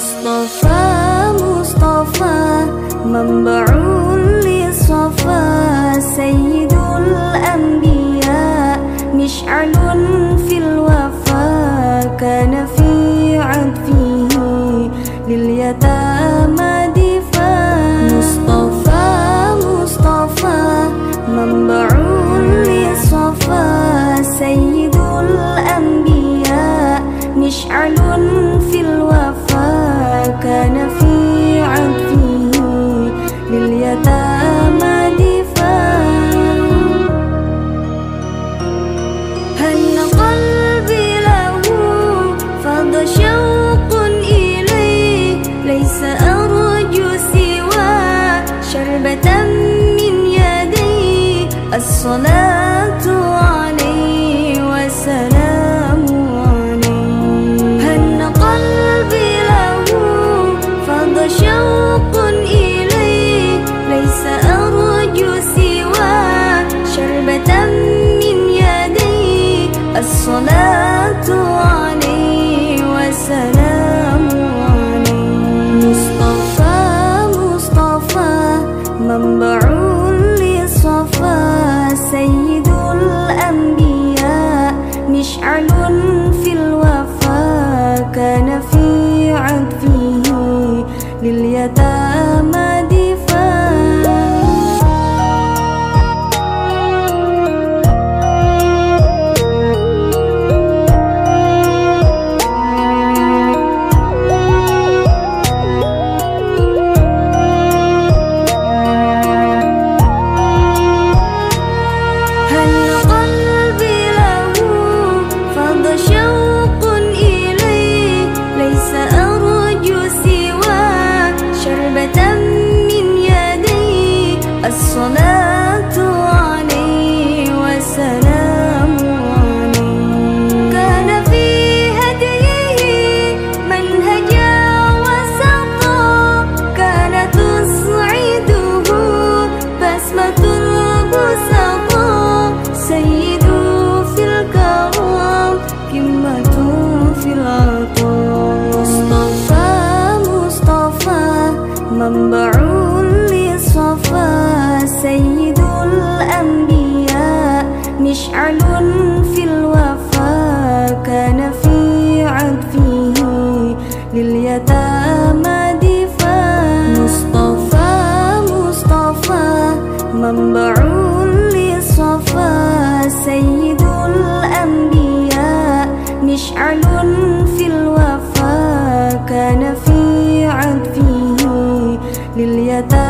مصطفى مصطفى منبع للصفا سيد الأنبياء مشعل في الوفا كان في عطفه لليتامى. الصلاة عليه وسلام عليه. هن قلبي له فض شوق إليه. ليس أرجو شربة من الصلاة عليه وسلام منبع سيد الأنبياء مشعل في الوفا كان في عطفه لليتامى دفاع. مصطفى مصطفى منبع للصفا سيد الأنبياء مشعل في الوفا كان في عطفه لليتامى